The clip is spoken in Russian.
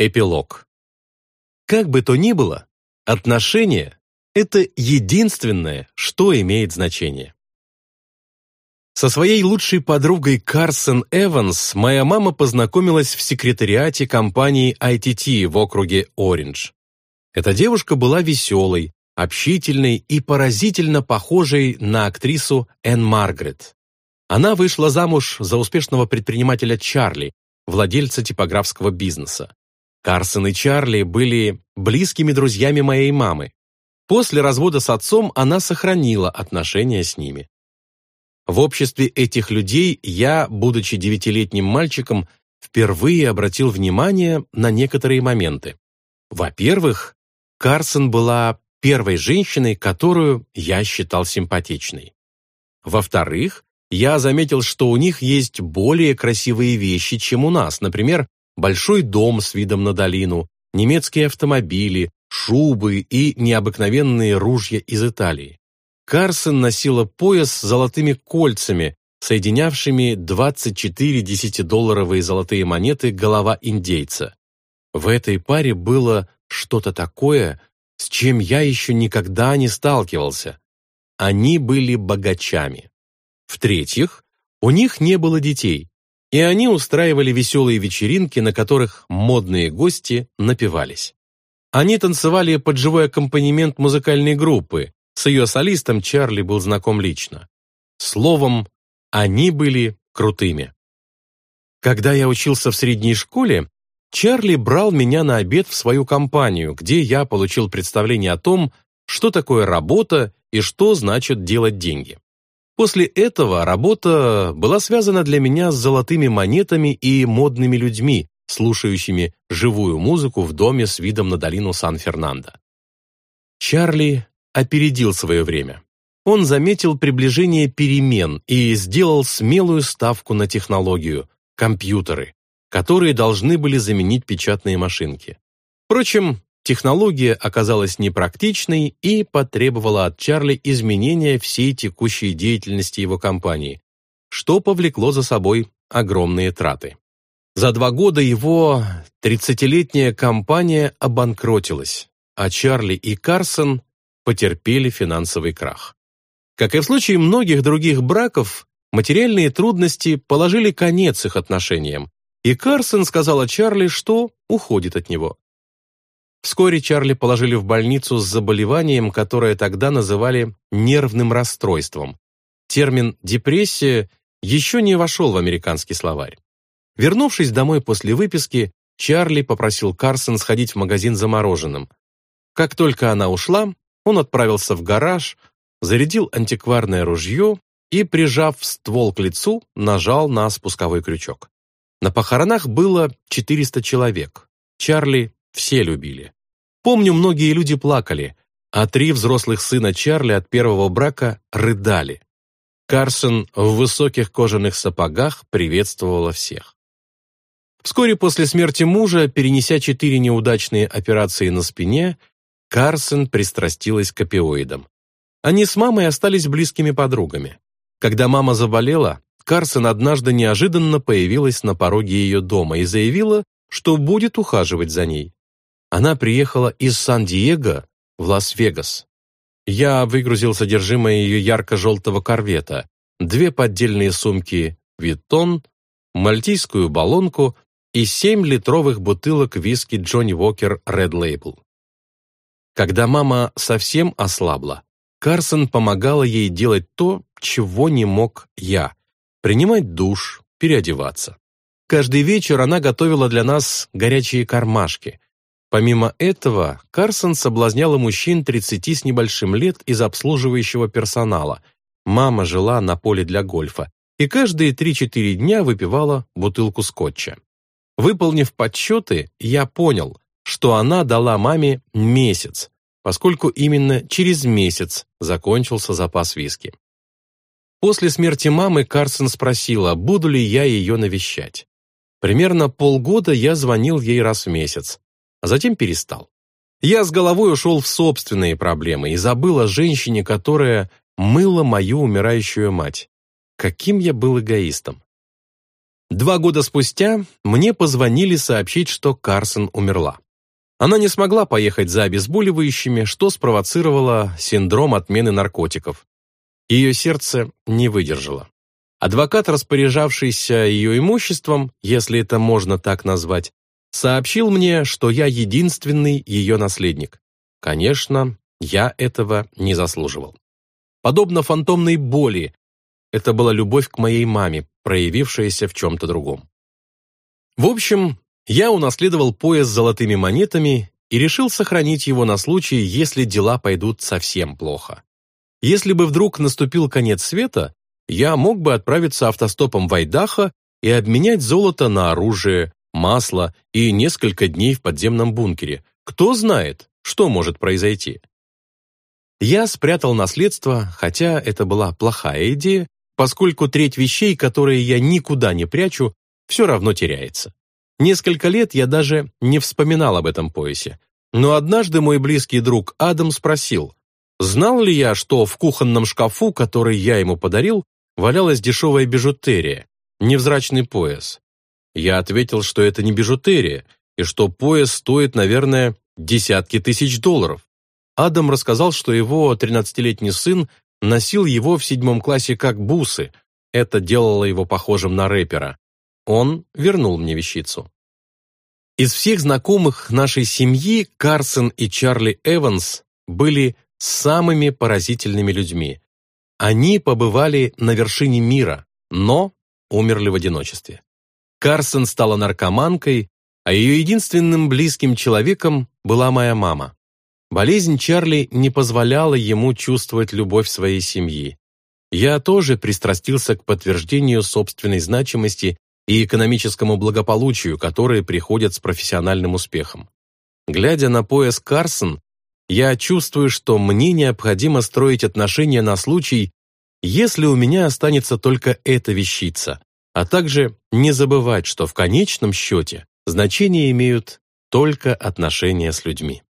Эпилог. Как бы то ни было, отношения – это единственное, что имеет значение. Со своей лучшей подругой Карсон Эванс моя мама познакомилась в секретариате компании ITT в округе Ориндж. Эта девушка была веселой, общительной и поразительно похожей на актрису Энн Маргарет. Она вышла замуж за успешного предпринимателя Чарли, владельца типографского бизнеса. Карсон и Чарли были близкими друзьями моей мамы. После развода с отцом она сохранила отношения с ними. В обществе этих людей я, будучи девятилетним мальчиком, впервые обратил внимание на некоторые моменты. Во-первых, Карсон была первой женщиной, которую я считал симпатичной. Во-вторых, я заметил, что у них есть более красивые вещи, чем у нас, например, большой дом с видом на долину, немецкие автомобили, шубы и необыкновенные ружья из Италии. Карсон носила пояс с золотыми кольцами, соединявшими 24 десятидолларовые золотые монеты голова индейца. В этой паре было что-то такое, с чем я еще никогда не сталкивался. Они были богачами. В-третьих, у них не было детей, и они устраивали веселые вечеринки, на которых модные гости напивались. Они танцевали под живой аккомпанемент музыкальной группы, с ее солистом Чарли был знаком лично. Словом, они были крутыми. Когда я учился в средней школе, Чарли брал меня на обед в свою компанию, где я получил представление о том, что такое работа и что значит делать деньги. После этого работа была связана для меня с золотыми монетами и модными людьми, слушающими живую музыку в доме с видом на долину Сан-Фернандо. Чарли опередил свое время. Он заметил приближение перемен и сделал смелую ставку на технологию – компьютеры, которые должны были заменить печатные машинки. Впрочем, Технология оказалась непрактичной и потребовала от Чарли изменения всей текущей деятельности его компании, что повлекло за собой огромные траты. За два года его 30-летняя компания обанкротилась, а Чарли и Карсон потерпели финансовый крах. Как и в случае многих других браков, материальные трудности положили конец их отношениям, и Карсон сказала Чарли, что уходит от него. Вскоре Чарли положили в больницу с заболеванием, которое тогда называли нервным расстройством. Термин «депрессия» еще не вошел в американский словарь. Вернувшись домой после выписки, Чарли попросил Карсон сходить в магазин за мороженым. Как только она ушла, он отправился в гараж, зарядил антикварное ружье и, прижав ствол к лицу, нажал на спусковой крючок. На похоронах было 400 человек. Чарли все любили. Помню, многие люди плакали, а три взрослых сына Чарли от первого брака рыдали. Карсон в высоких кожаных сапогах приветствовала всех. Вскоре после смерти мужа, перенеся четыре неудачные операции на спине, Карсон пристрастилась к опиоидам. Они с мамой остались близкими подругами. Когда мама заболела, Карсон однажды неожиданно появилась на пороге ее дома и заявила, что будет ухаживать за ней. Она приехала из Сан-Диего в Лас-Вегас. Я выгрузил содержимое ее ярко-желтого корвета, две поддельные сумки «Vuitton», мальтийскую болонку и семь литровых бутылок виски Джонни Уокер Red Label. Когда мама совсем ослабла, Карсон помогала ей делать то, чего не мог я – принимать душ, переодеваться. Каждый вечер она готовила для нас горячие кармашки, Помимо этого, Карсон соблазняла мужчин 30 с небольшим лет из обслуживающего персонала. Мама жила на поле для гольфа и каждые 3-4 дня выпивала бутылку скотча. Выполнив подсчеты, я понял, что она дала маме месяц, поскольку именно через месяц закончился запас виски. После смерти мамы Карсон спросила, буду ли я ее навещать. Примерно полгода я звонил ей раз в месяц, а затем перестал. Я с головой ушел в собственные проблемы и забыл о женщине, которая мыла мою умирающую мать. Каким я был эгоистом. Два года спустя мне позвонили сообщить, что Карсон умерла. Она не смогла поехать за обезболивающими, что спровоцировало синдром отмены наркотиков. Ее сердце не выдержало. Адвокат, распоряжавшийся ее имуществом, если это можно так назвать, сообщил мне, что я единственный ее наследник. Конечно, я этого не заслуживал. Подобно фантомной боли, это была любовь к моей маме, проявившаяся в чем-то другом. В общем, я унаследовал пояс с золотыми монетами и решил сохранить его на случай, если дела пойдут совсем плохо. Если бы вдруг наступил конец света, я мог бы отправиться автостопом в Айдахо и обменять золото на оружие, масло и несколько дней в подземном бункере. Кто знает, что может произойти. Я спрятал наследство, хотя это была плохая идея, поскольку треть вещей, которые я никуда не прячу, все равно теряется. Несколько лет я даже не вспоминал об этом поясе. Но однажды мой близкий друг Адам спросил, знал ли я, что в кухонном шкафу, который я ему подарил, валялась дешевая бижутерия, невзрачный пояс. Я ответил, что это не бижутерия, и что пояс стоит, наверное, десятки тысяч долларов. Адам рассказал, что его 13-летний сын носил его в седьмом классе как бусы. Это делало его похожим на рэпера. Он вернул мне вещицу. Из всех знакомых нашей семьи Карсон и Чарли Эванс были самыми поразительными людьми. Они побывали на вершине мира, но умерли в одиночестве. Карсон стала наркоманкой, а ее единственным близким человеком была моя мама. Болезнь Чарли не позволяла ему чувствовать любовь своей семьи. Я тоже пристрастился к подтверждению собственной значимости и экономическому благополучию, которые приходят с профессиональным успехом. Глядя на пояс Карсон, я чувствую, что мне необходимо строить отношения на случай, если у меня останется только эта вещица, а также не забывать, что в конечном счете значение имеют только отношения с людьми.